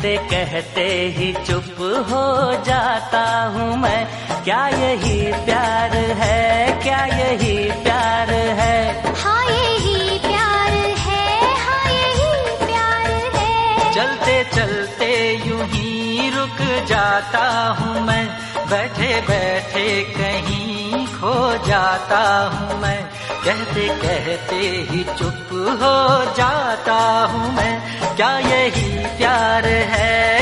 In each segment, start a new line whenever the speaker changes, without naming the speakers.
कहते कहते ही चुप हो जाता हूँ मैं। क्या यही प्यार है? क्या यही प्यार है?
हाँ यही प्यार है। हाँ यही प्यार है।
चलते चलते यू ही रुक जाता हूँ मैं। बैठे बैठे कहीं खो जाता हूँ मैं। कहते कहते ही चुप हो जाता हूँ मैं। क्या यही प्यार है।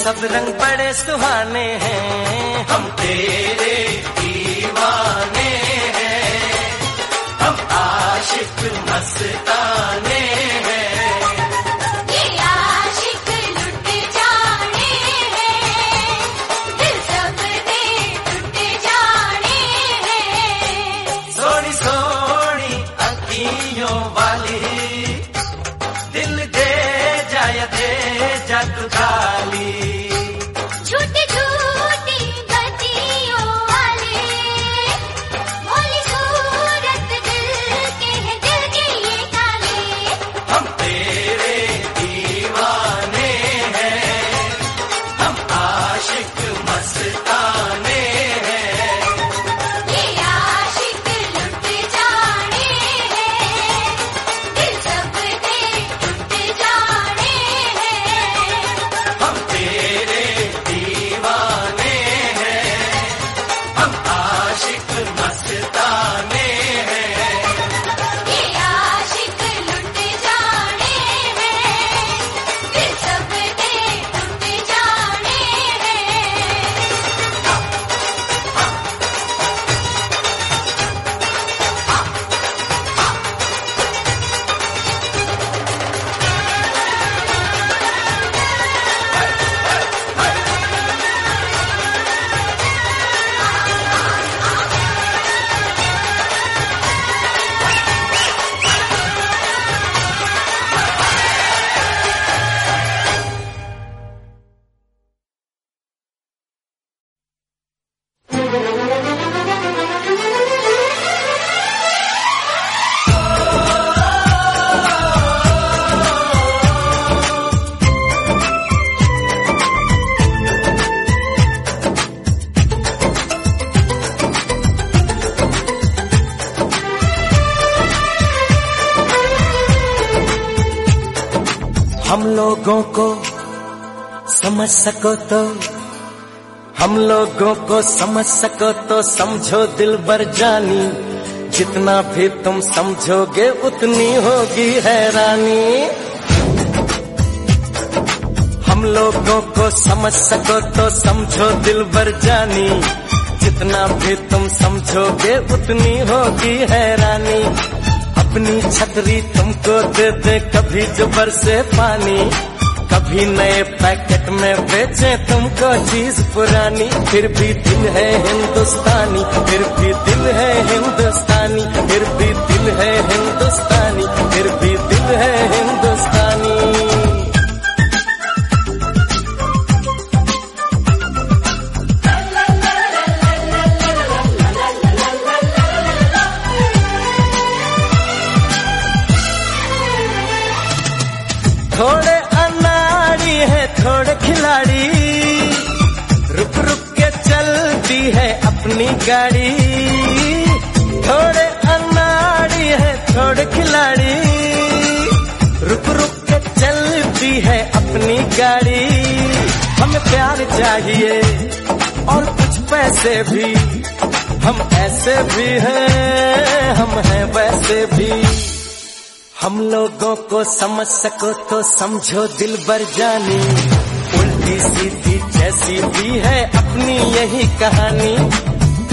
सब
रंग बड़े सुहाने हैं।
हम तेरे दीवाने हैं। हम आशिक मस्ताने हैं
सको तो हम लोगों को समझ सको तो समझो दिल बर जानी। जितना भी तुम समझोगे, उतनी होगी हैरानी। हम लोगों को समझ सको तो समझो दिल भर जानी। जितना भी तुम समझोगे, उतनी होगी हैरानी। अपनी छतरी तुमको दे दे, कभी जबर से पानी। कभी नए पैकेट में बेचे तुमको चीज़ पुरानी। फिर भी दिल है हिंदुस्तानी, फिर भी दिल है हिंदुस्तानी, फिर भी दिल है हिंदुस्तानी। प्यार चाहिए और कुछ पैसे भी। हम ऐसे भी हैं, हम हैं वैसे भी। हम लोगों को समझ सको तो समझो दिल बर जानी। उल्टी सीधी जैसी भी है अपनी यही कहानी।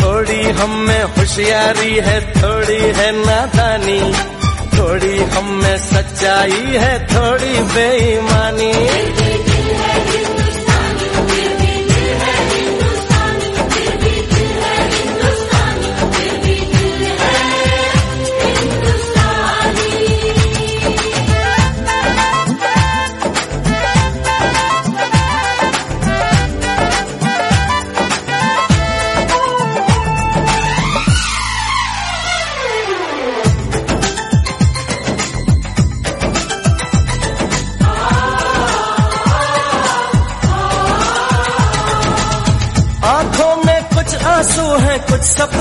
थोड़ी हम में होशियारी है, थोड़ी है नादानी। थोड़ी हम में सच्चाई है, थोड़ी बेईमानी।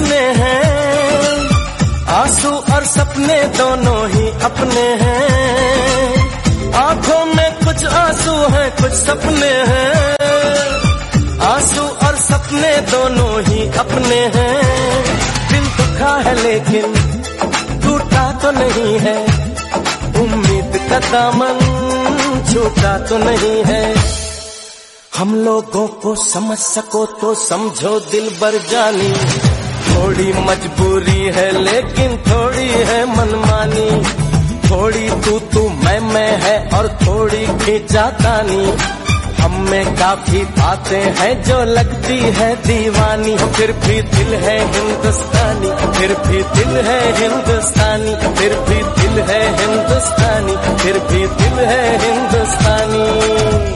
सपने हैं। आँसू और सपने दोनों ही अपने हैं। आँखों में कुछ आँसू हैं, कुछ सपने हैं। आँसू और सपने दोनों ही अपने हैं। दिल दुखा है लेकिन टूटा तो नहीं है। उम्मीद का दामन छूटा तो नहीं है। हम लोगों को समझ सको तो समझो दिल बर जानी। थोड़ी मजबूरी है, लेकिन थोड़ी है मनमानी। थोड़ी तू तू मैं मैं है और थोड़ी खींचातानी हम में काफ़ी बातें हैं जो लगती है दीवानी। फिर भी दिल है हिंदुस्तानी, फिर भी दिल है हिंदुस्तानी, फिर भी दिल है हिंदुस्तानी, फिर भी दिल है हिंदुस्तानी।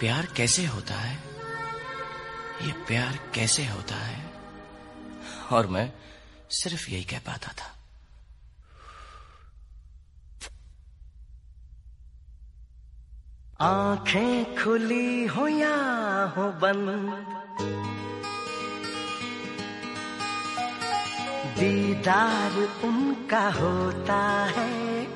प्यार कैसे होता है? ये प्यार कैसे होता है? और मैं सिर्फ़ यही कह पाता था।
आँखें खुली हो या हो बंद? दीदार उनका होता है।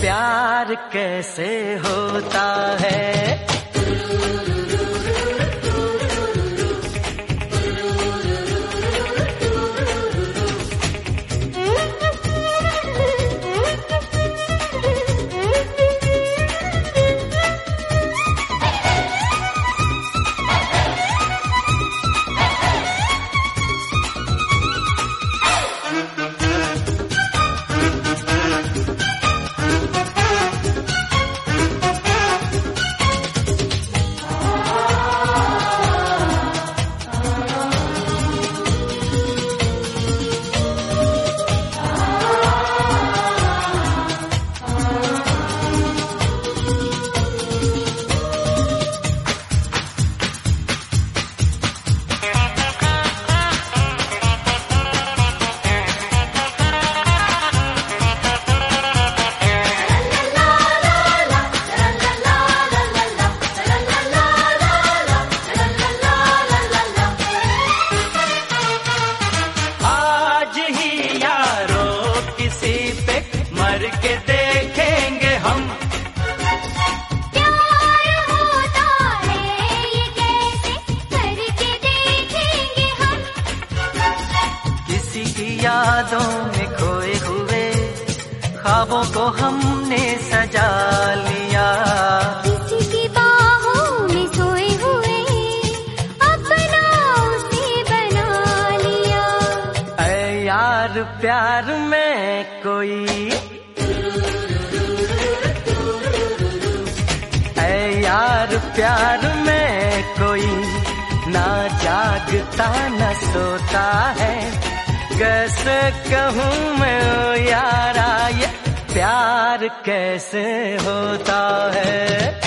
प्यार कैसे होता है?
प्यार
में कोई ना जागता, न सोता है। कैसे कहूँ मैं, ओ यारा, ये प्यार कैसे होता है?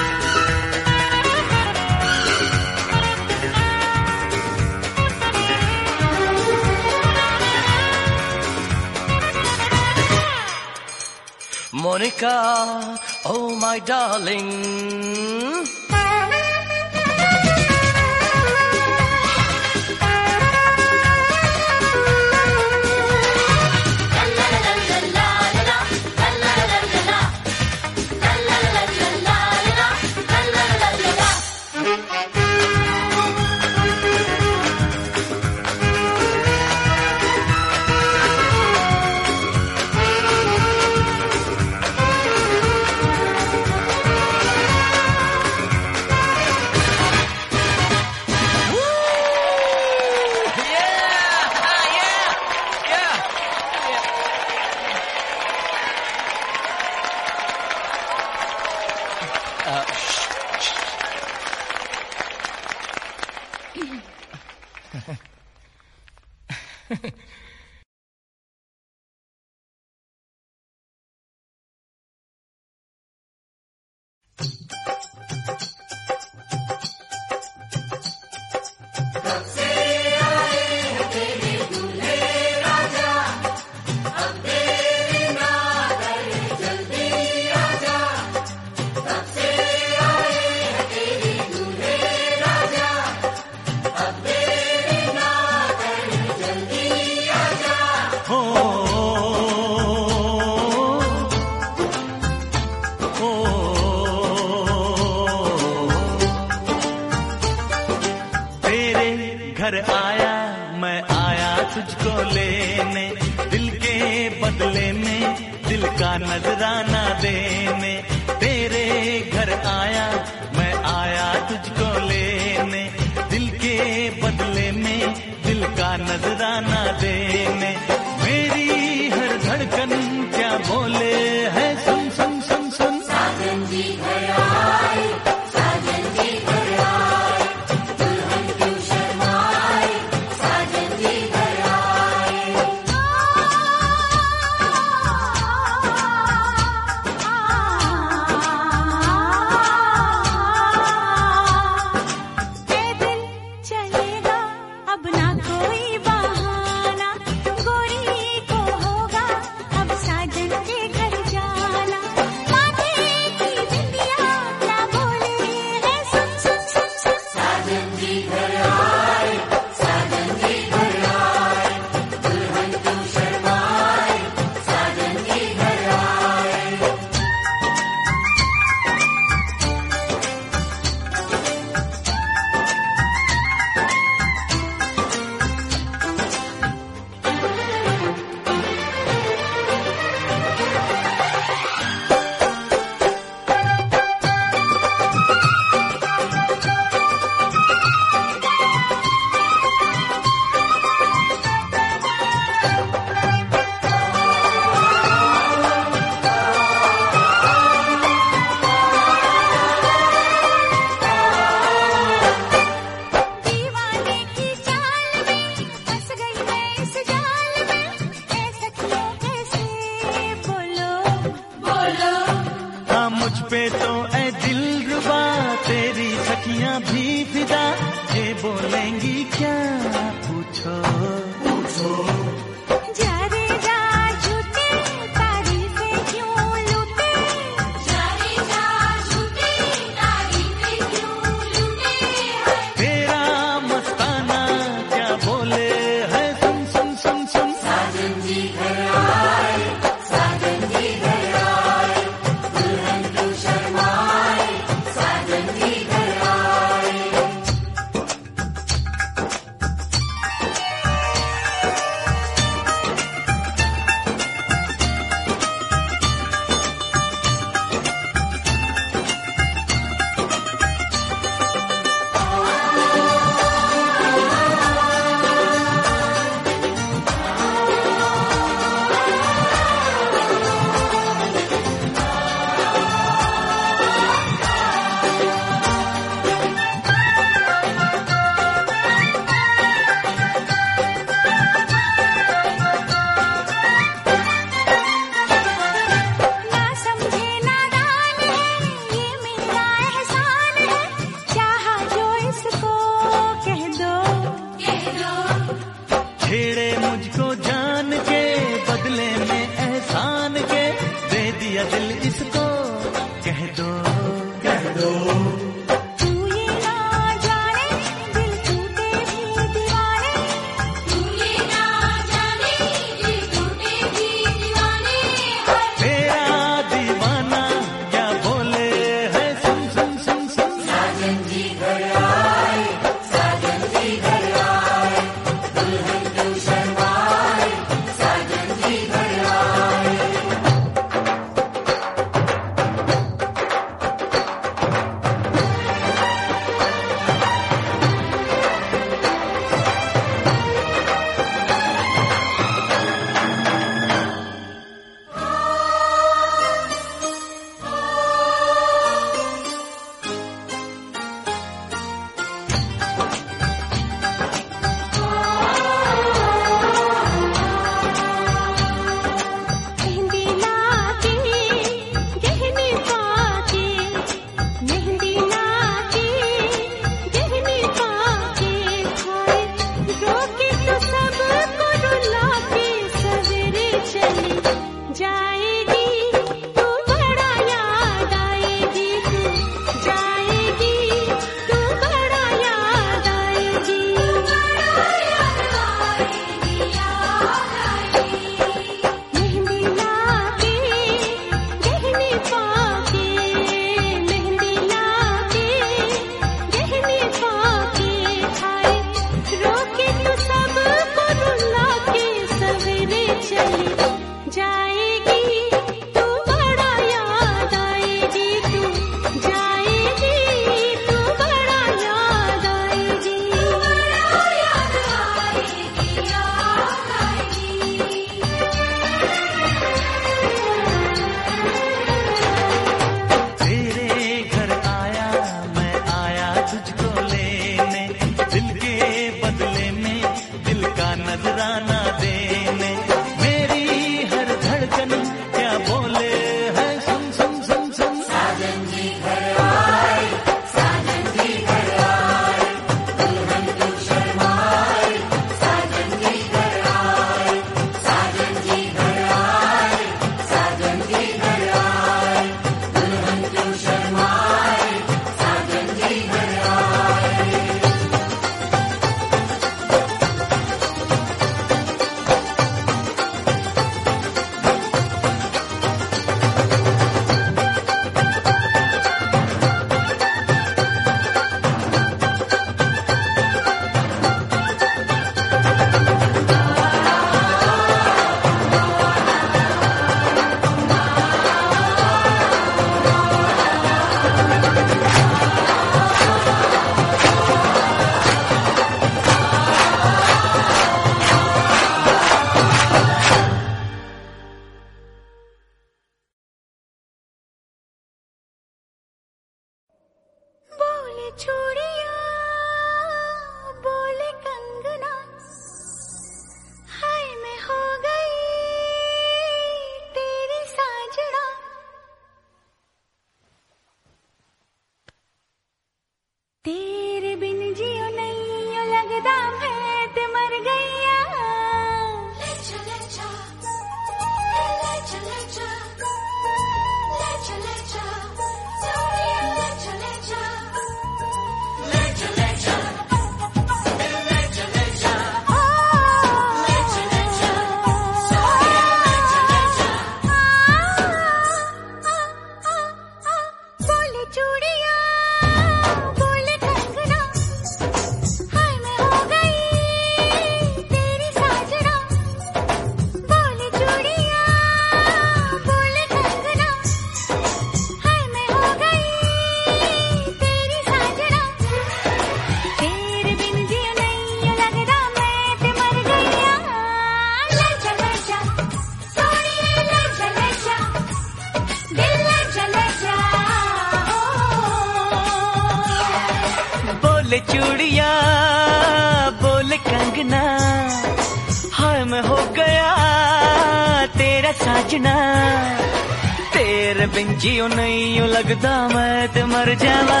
जियो नहीं यू
लगता मैं ते मर जावा।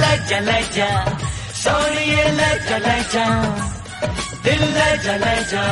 लजा लजा सोनिए लजा लजा दिल लजा लजा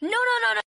No, no, no, no.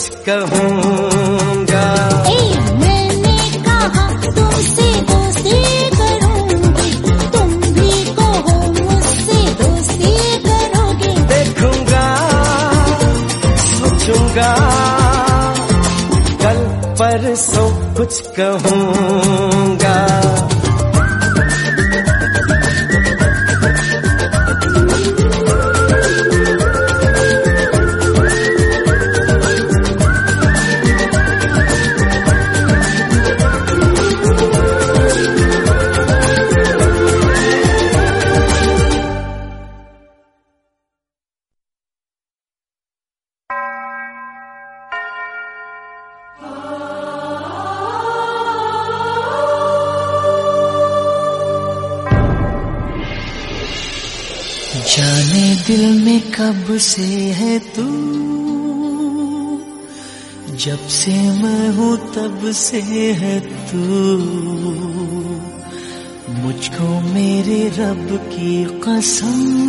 कुछ
कहो
से है तू। मुझको मेरे रब की कसम।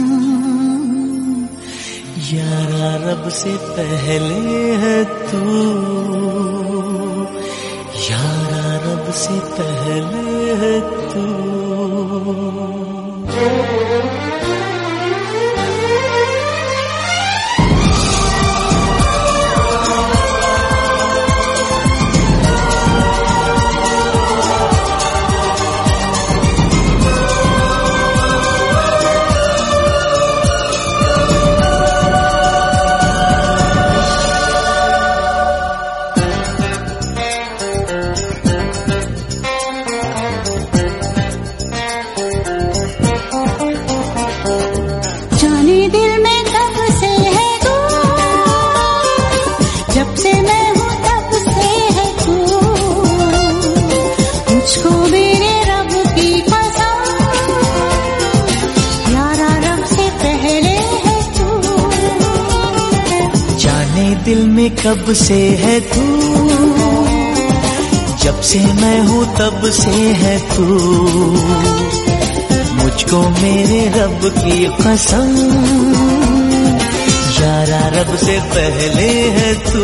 यारा रब से पहले है तू। से है तू।
जब से मैं हूँ, तब से है तू। मुझको मेरे रब की कसम। यारा रब से पहले है तू।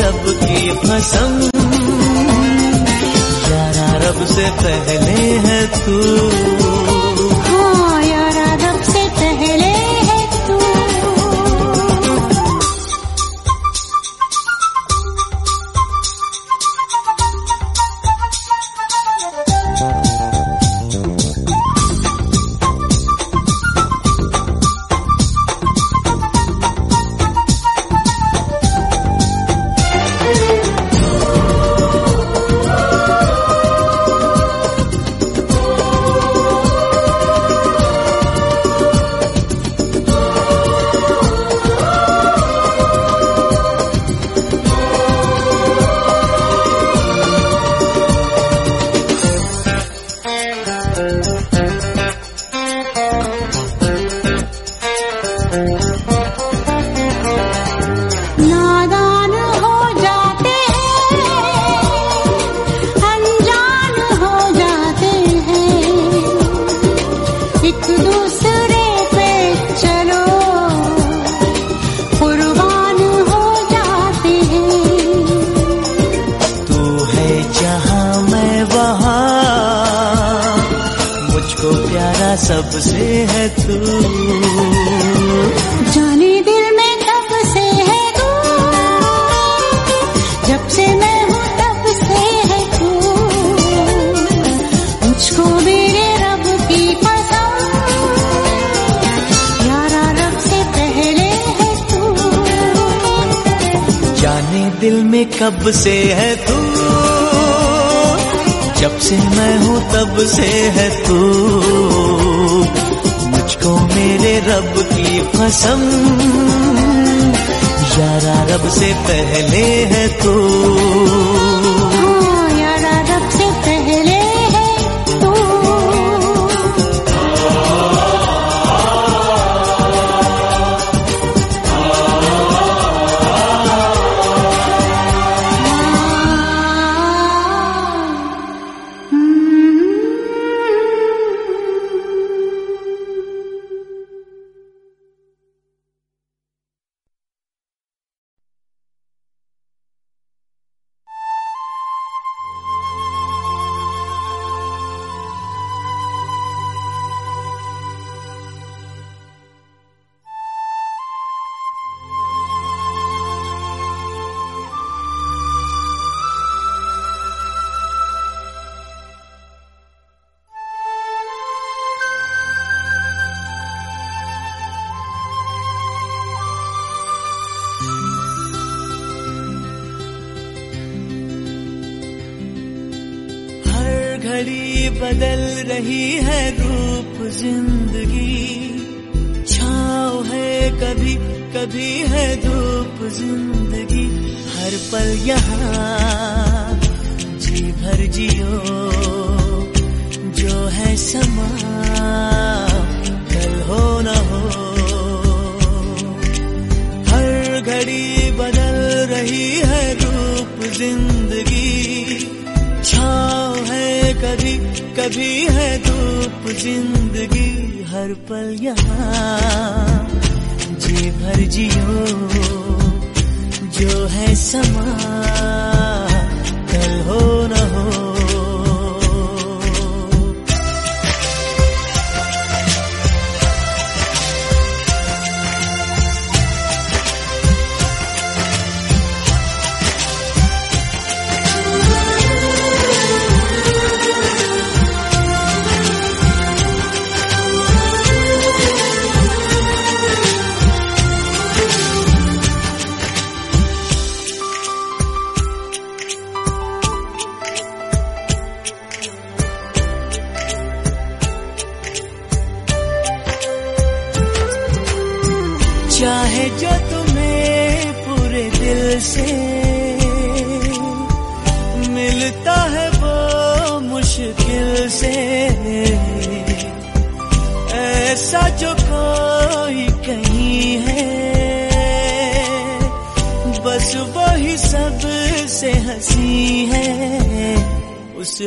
रब की फसम यारा रब से पहले है तू।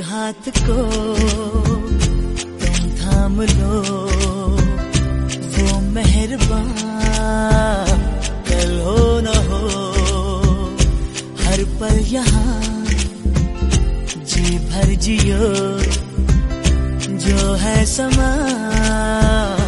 हाथ को तुम थाम लो। वो मेहरबान, कल हो न हो, हर पल यहाँ जी भर जियो, जो
है समान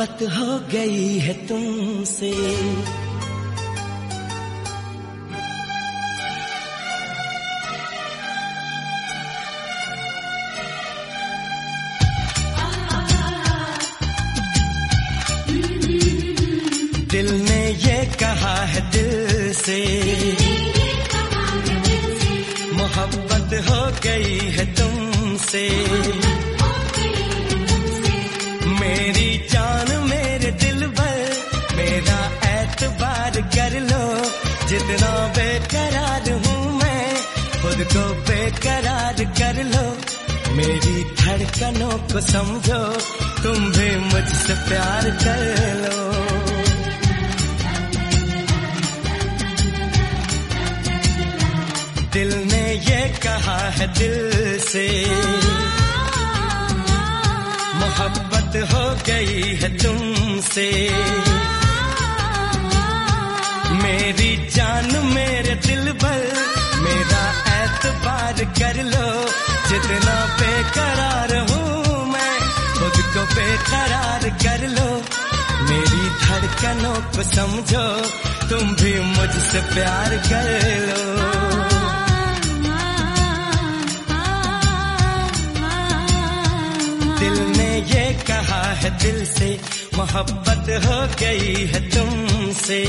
मोहब्बत हो गई है तुम बेकरार कर लो। मेरी धड़कनों को समझो। तुम भी मुझसे प्यार कर लो। दिल ने ये कहा है, दिल से मोहब्बत हो गई है तुमसे।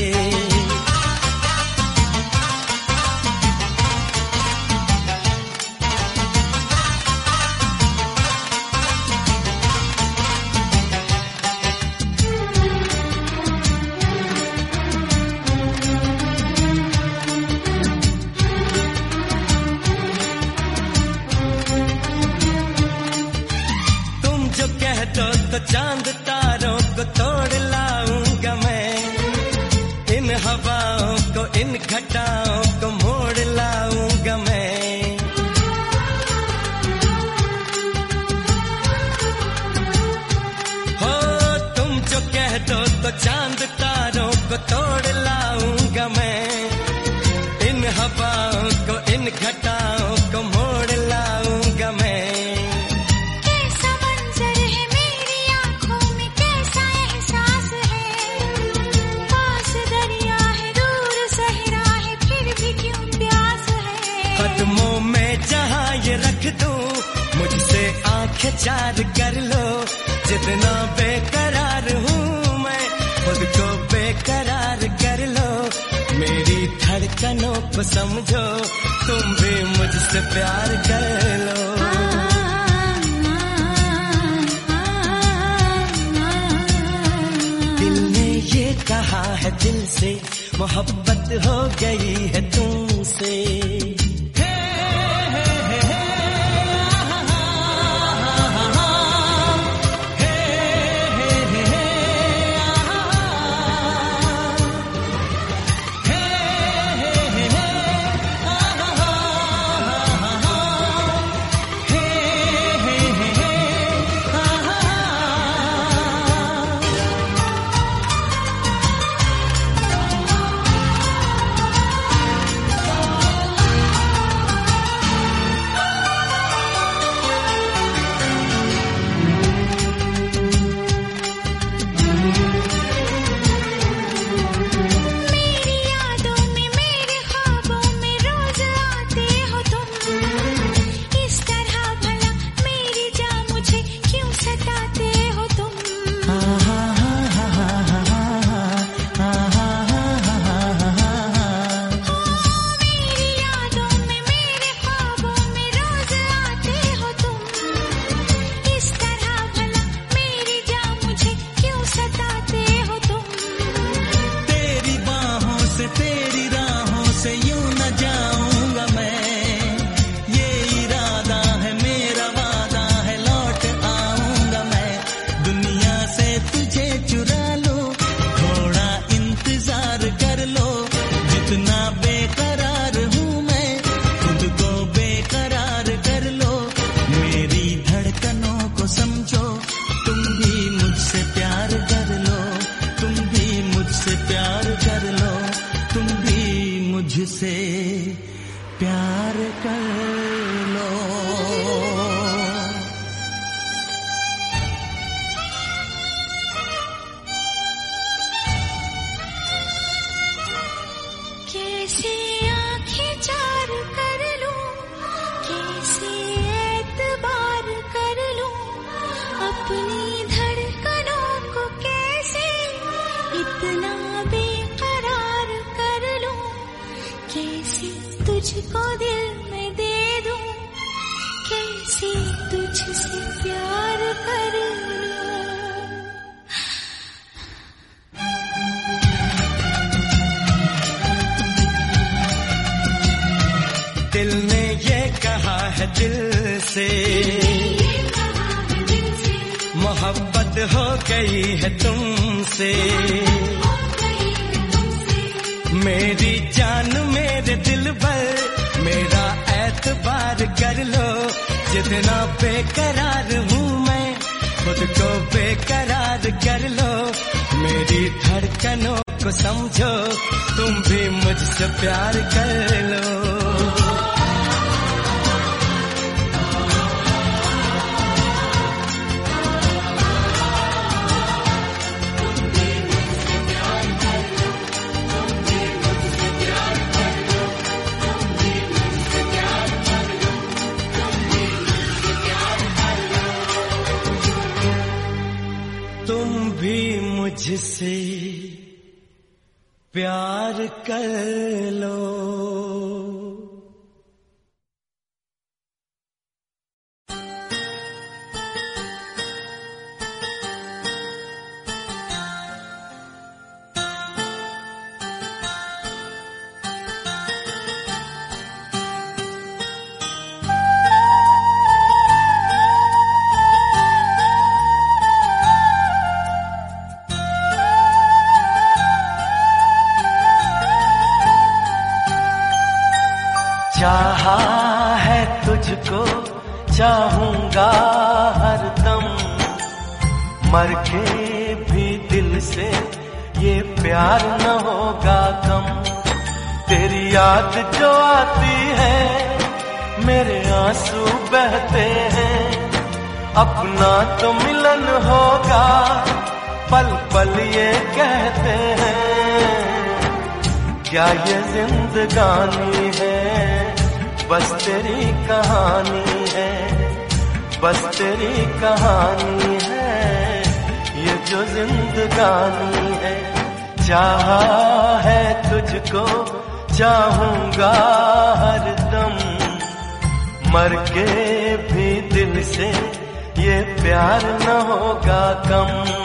मेरी
धड़कनों को समझो तुम भी मुझसे प्यार कर लो।
मुझसे प्यार कर लो।
से ये प्यार न होगा कम। तेरी याद जो आती है, मेरे आँसू बहते हैं। अपना तो मिलन होगा, पल पल ये कहते हैं। क्या ये जिंदगानी है? बस तेरी कहानी है, बस तेरी कहानी है। जो जिंदगानी है, चाह है तुझको, चाहूँगा हर दम। मर के भी दिल से ये प्यार न होगा कम।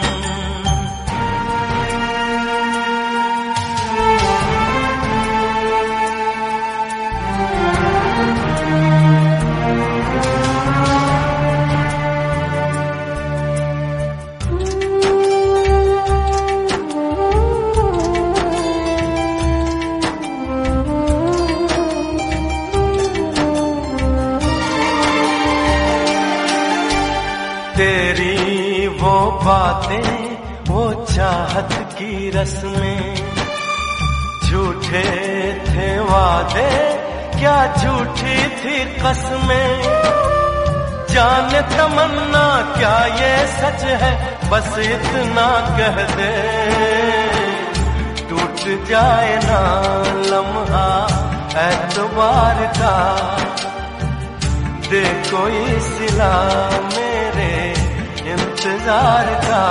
रस्में झूठे थे वादे, क्या झूठी थी कसमें? जान तमन्ना, क्या ये सच है? बस इतना कह दे। टूट जाए ना लम्हा एतबार का। दे कोई सिला मेरे इंतज़ार का।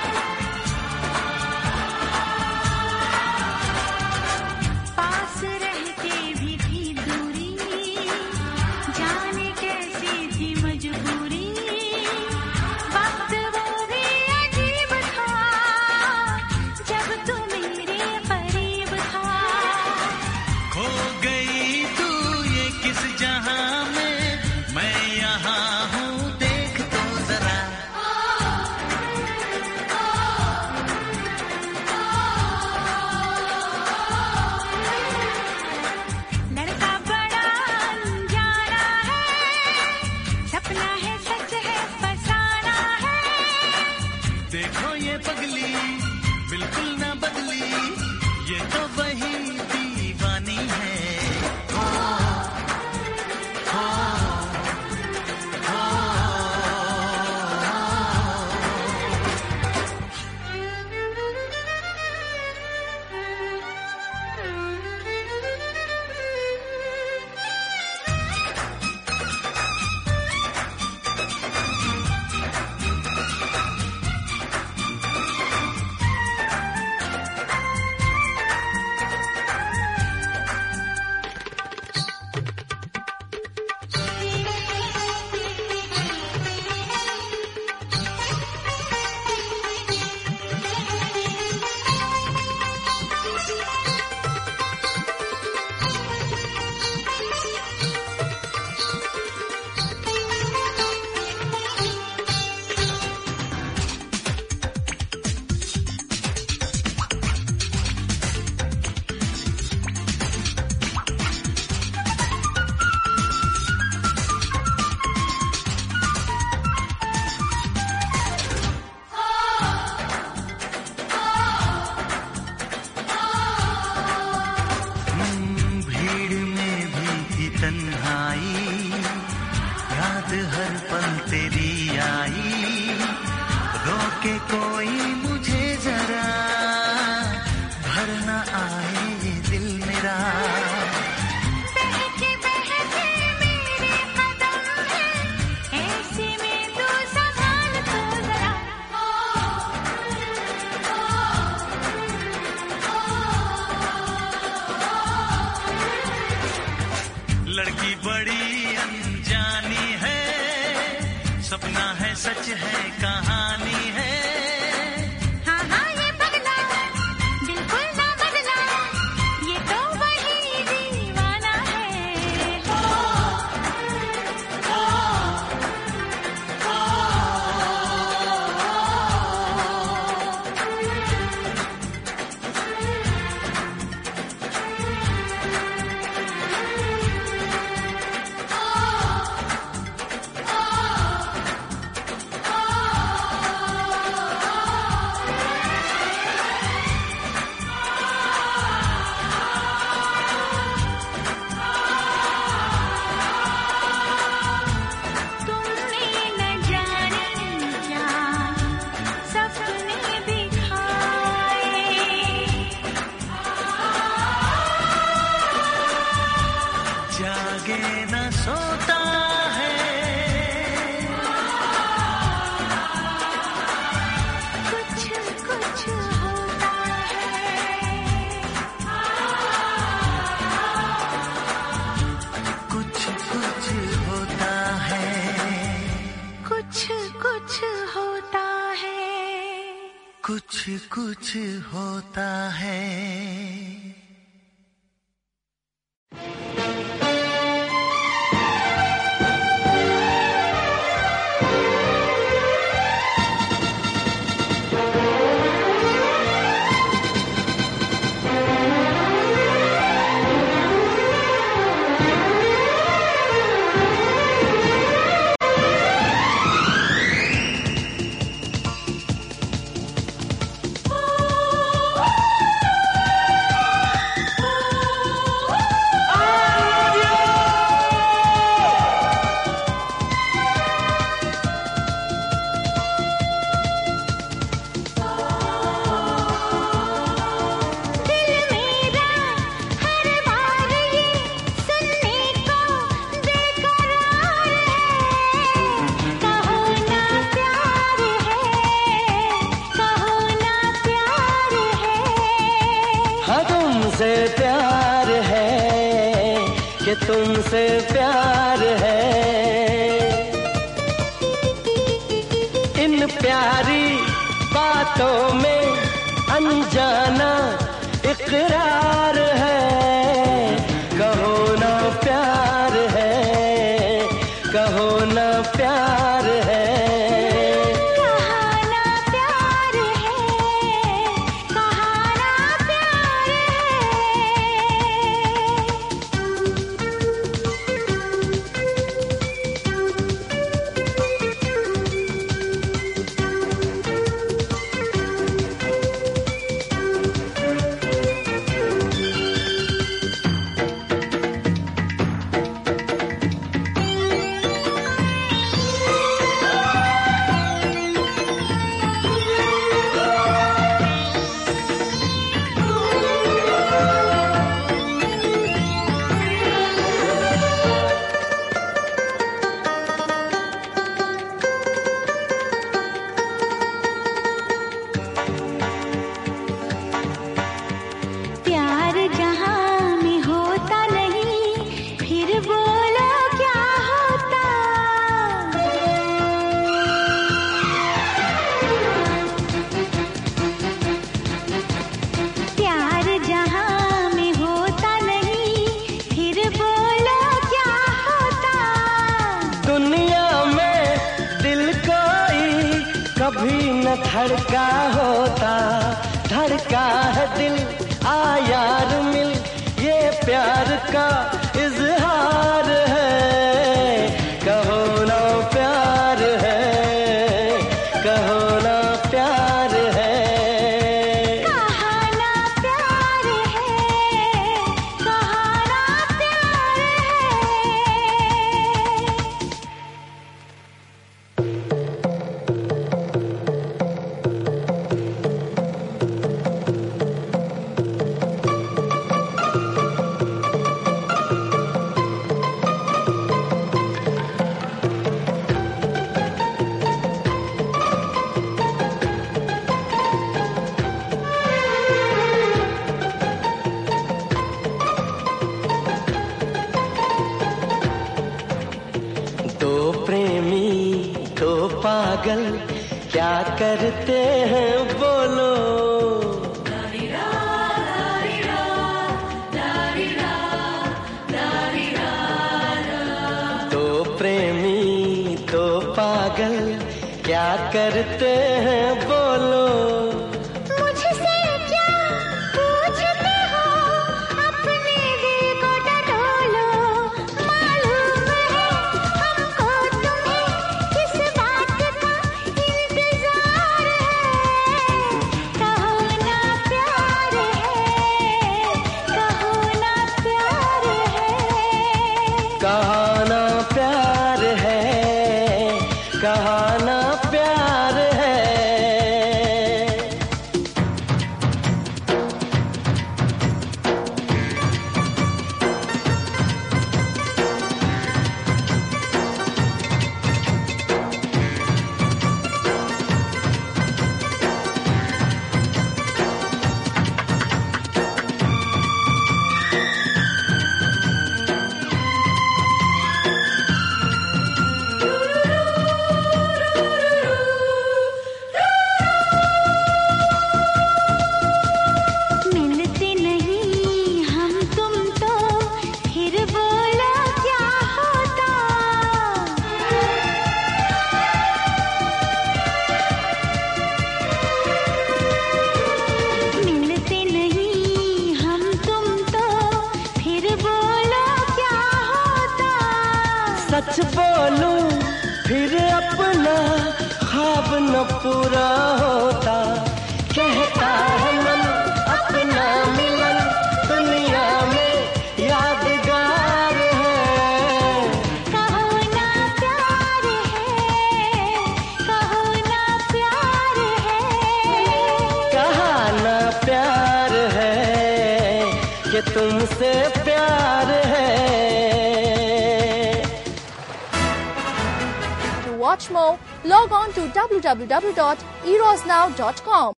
log on to www.erosnow.com.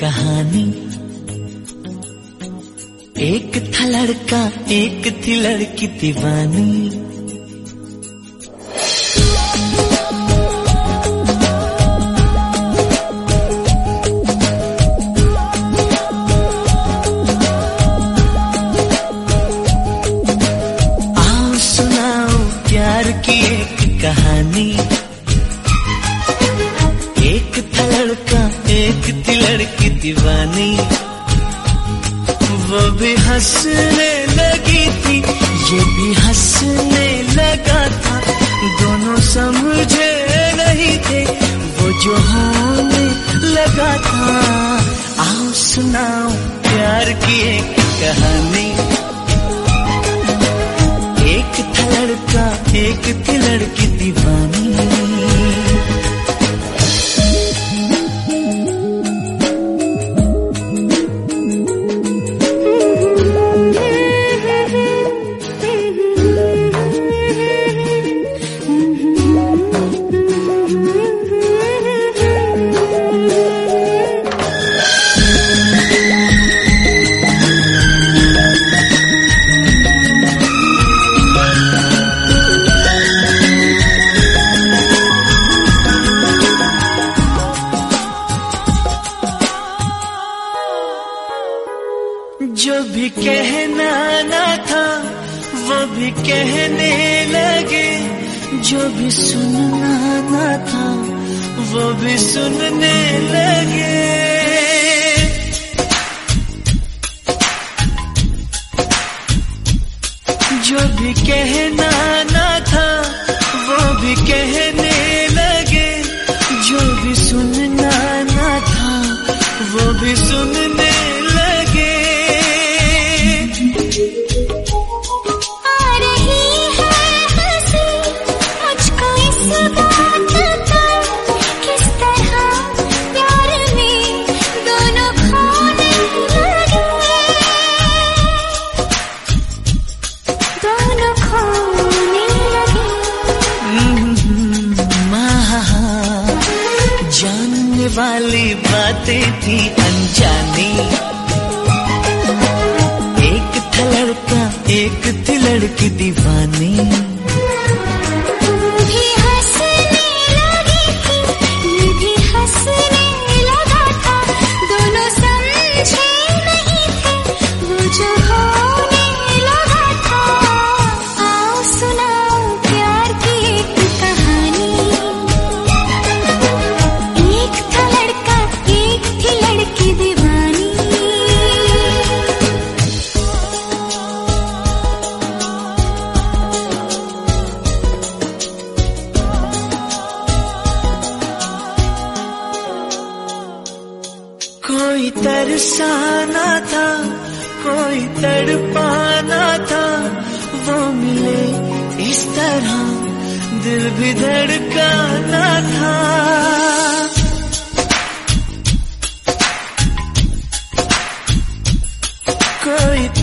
कहानी। एक था लड़का एक थी लड़की दीवानी।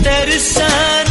कोई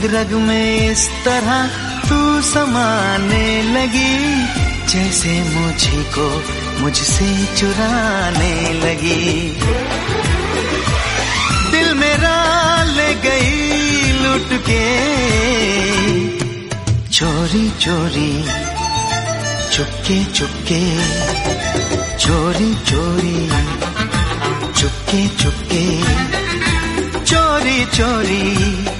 रग रग में इस तरह तू समाने लगी, जैसे मुझे को मुझसे चुराने लगी। दिल मेरा ले
गई लुट के, चोरी चोरी, चुपके चुपके, चोरी चोरी, चुपके चुपके, चोरी चोरी।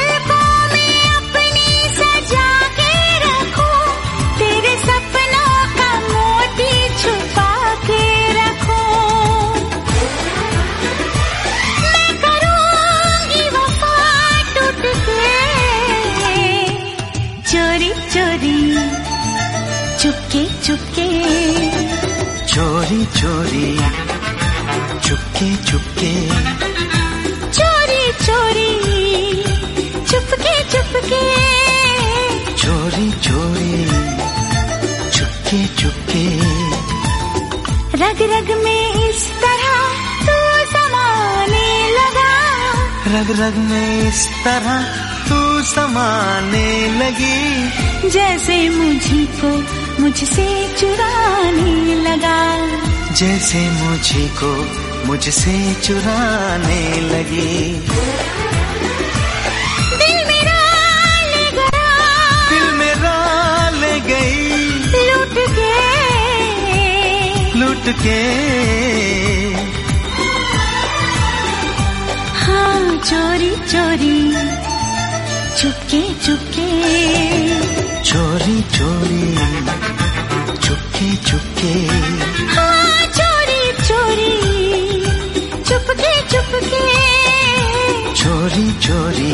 चोरी चोरी चुपके चुपके।
चोरी चोरी चुपके चुपके।
चोरी चोरी चुपके चुपके। रग रग में इस तरह तू समाने लगा।
रग रग में इस तरह तू समाने लगी।
जैसे मुझी को मुझसे चुराने लगा।
जैसे मुझे को मुझसे चुराने लगी।
दिल मेरा ले गया।
दिल मेरा ले गई।
लूट के।
लुट के।
हाँ चोरी चोरी। चुपके चुपके।
चोरी चोरी चुपके चुपके।
हाँ चोरी चोरी चुपके चुपके।
चोरी चोरी।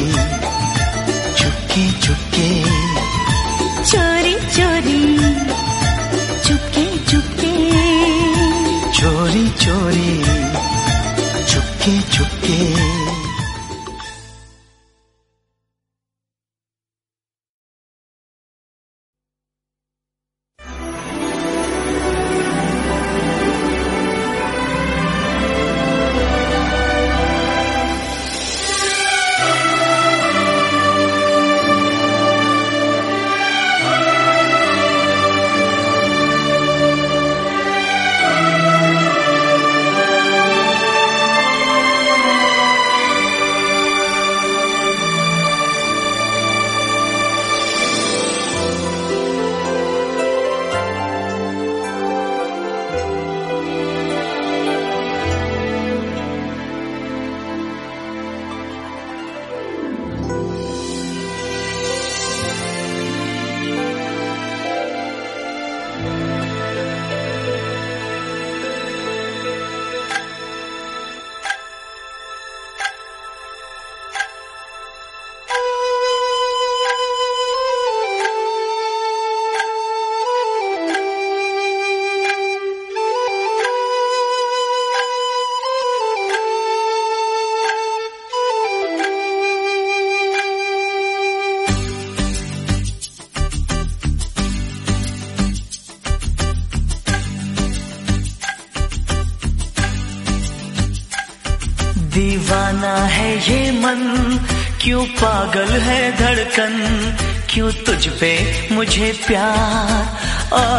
धड़कन क्यों तुझ पे मुझे प्यार? आया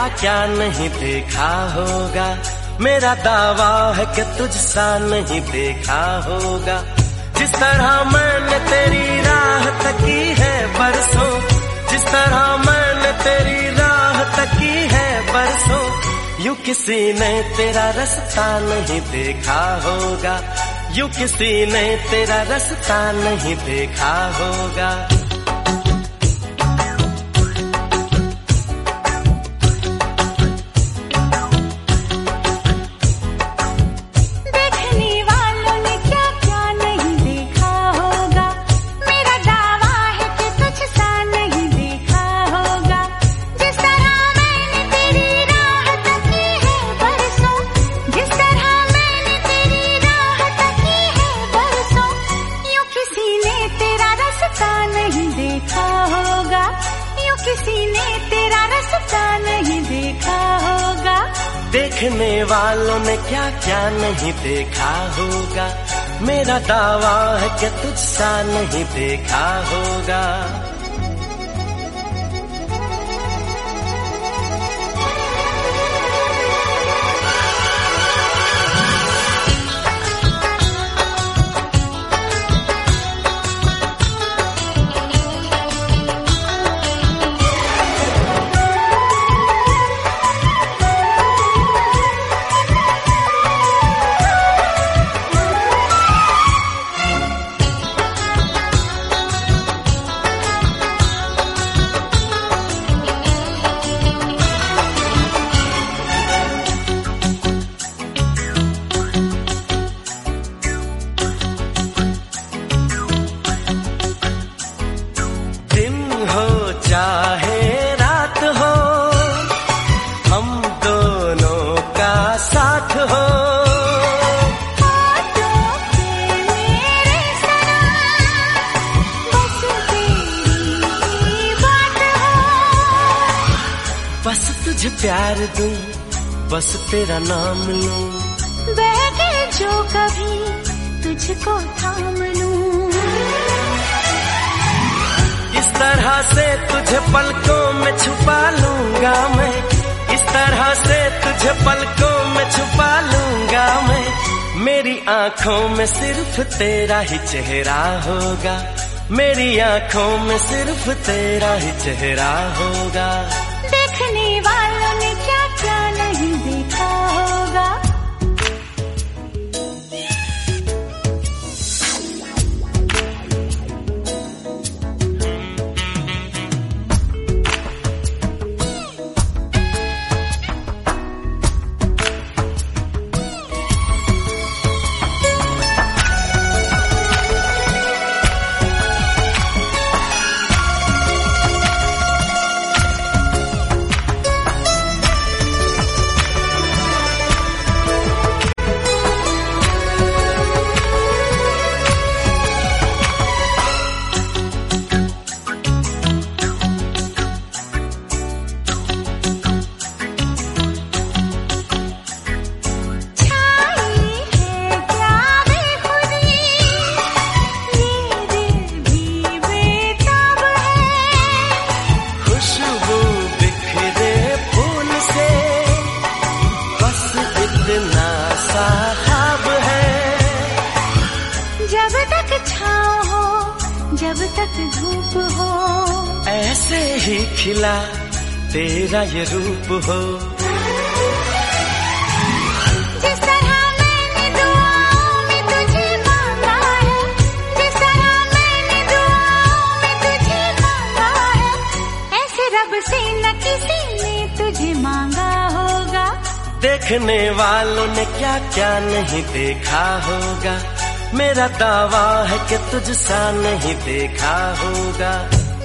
क्या क्या
नहीं देखा होगा? मेरा दावा है कि तुझसा नहीं देखा होगा। जिस तरह मैंने तेरी राह तकी है बरसों, जिस तरह मैंने तेरी राह तकी है बरसों, यू किसी ने तेरा रास्ता नहीं देखा होगा। यू किसी ने तेरा रास्ता नहीं देखा होगा।
नहीं देखा होगा।
सिर्फ़ तेरा ही चेहरा होगा। मेरी आँखों में सिर्फ़ तेरा ही चेहरा होगा।
नहीं देखा होगा।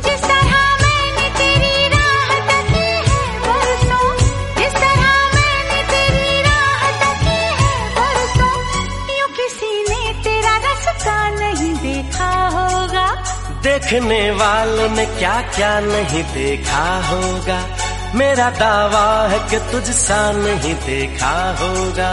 जिस तरह मैंने तेरी राह तकी है बरसों जिस तरह मैंने तेरी राह तकी है बरसों यूँ किसी ने तेरा रास्ता नहीं देखा होगा।
देखने वालों ने क्या क्या नहीं देखा होगा। मेरा दावा है कि तुझसा नहीं देखा होगा।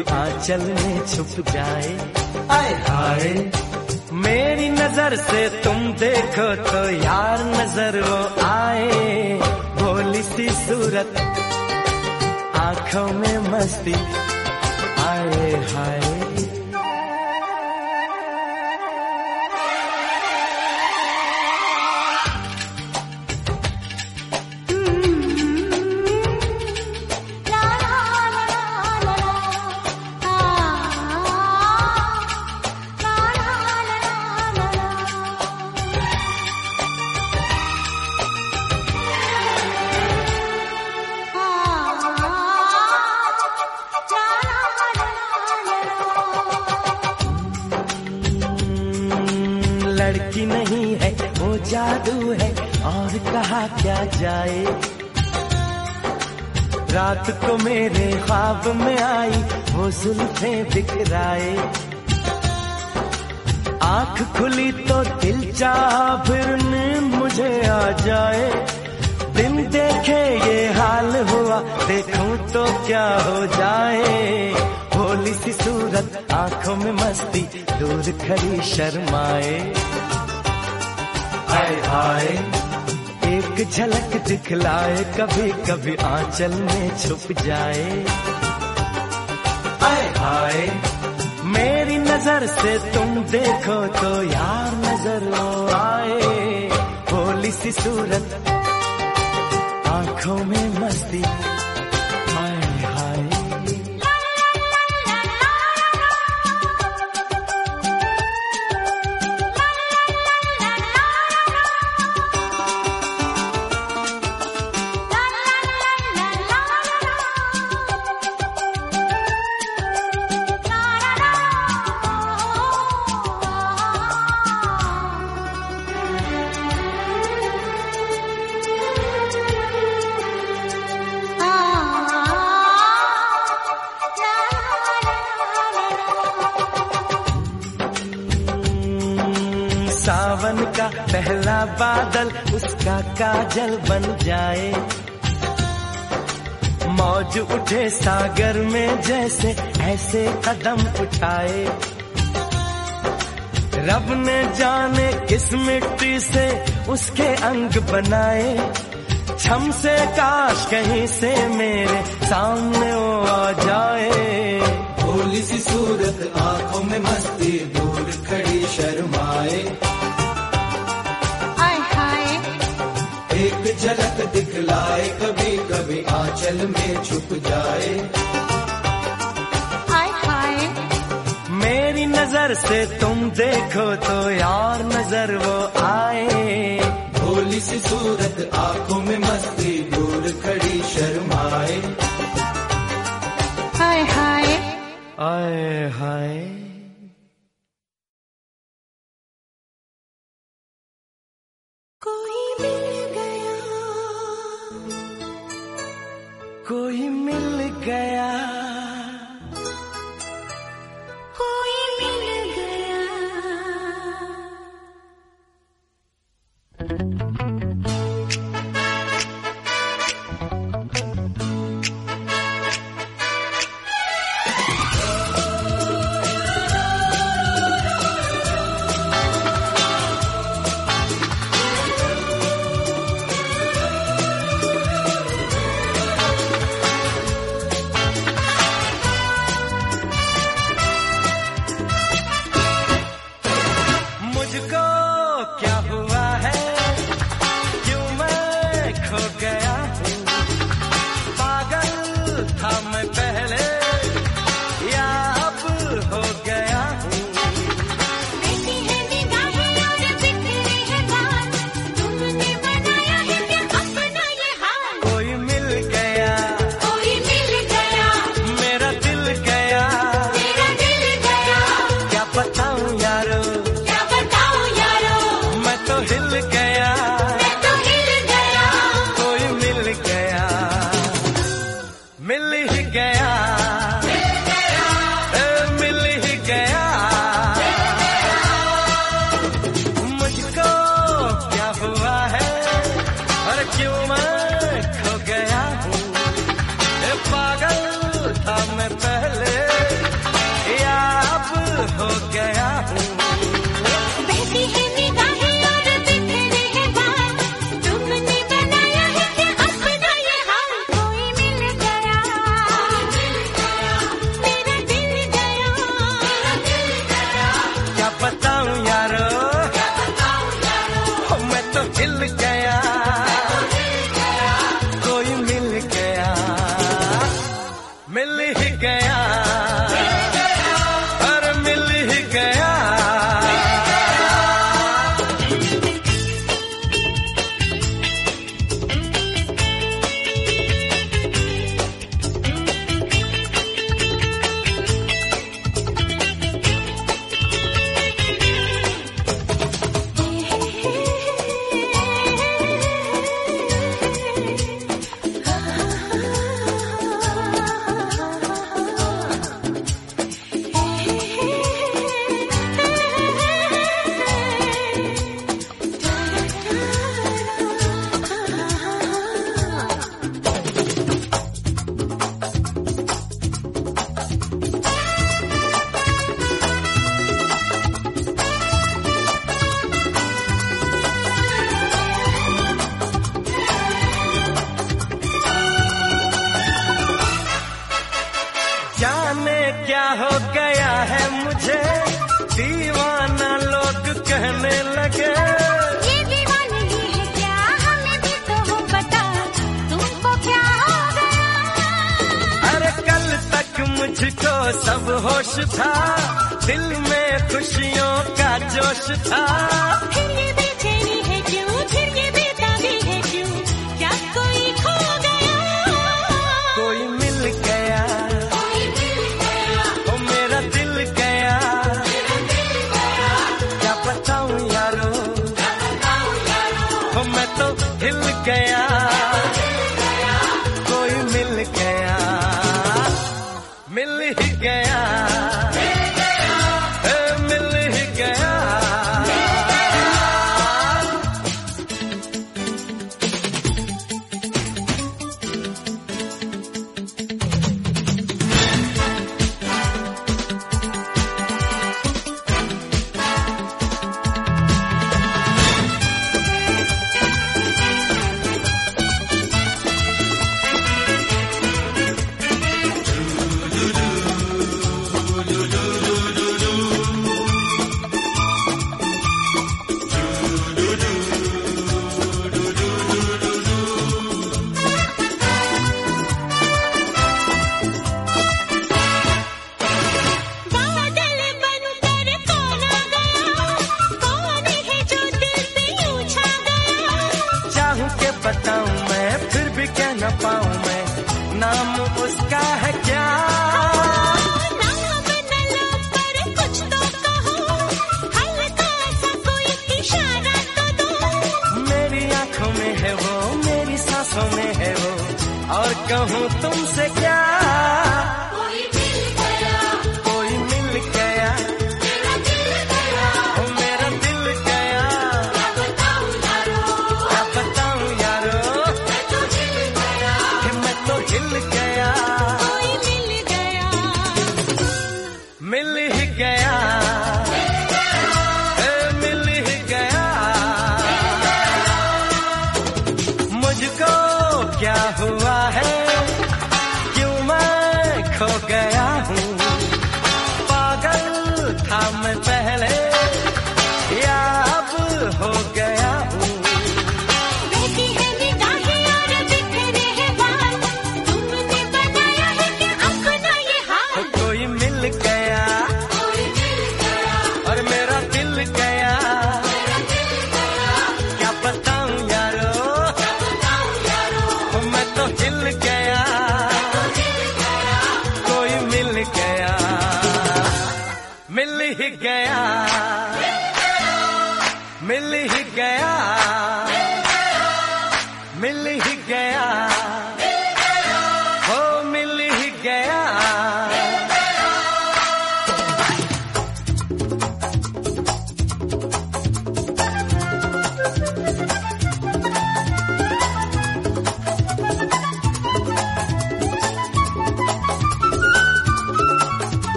कभी आंचल में छुप जाए। आए। हाय मेरी नज़र से तुम देखो तो यार नज़र वो आए। भोली सी सूरत आँखों में मस्ती। जुल्फे दिखराए आँख खुली तो दिल चाह फिर मुझे आ जाए। दिन देखे ये हाल हुआ, देखूँ तो क्या हो जाए। भोली सी सूरत आँखों में मस्ती, दूर खड़ी शर्माए। हाय हाय, एक झलक दिखलाए कभी कभी आंचल में छुप जाए। हाय मेरी नज़र से तुम देखो तो यार नज़र आए। भोली सी सूरत, आँखों में मस्ती। काजल बन जाए। मौज उठे सागर में जैसे ऐसे कदम उठाए। रब ने जाने किस मिट्टी से उसके अंग बनाए। छम से काश कहीं से मेरे सामने वो आ जाए।
भोली सी सूरत आँखों में मस्ती दूर खड़ी शर्माए। झलक दिखलाए कभी कभी आंचल में छुप जाए।
हाय हाय।
मेरी नज़र से तुम देखो तो यार नज़र वो आए।
भोली सी सूरत आँखों में मस्ती दूर खड़ी शर्माए।
हाय हाय।
आए हाय।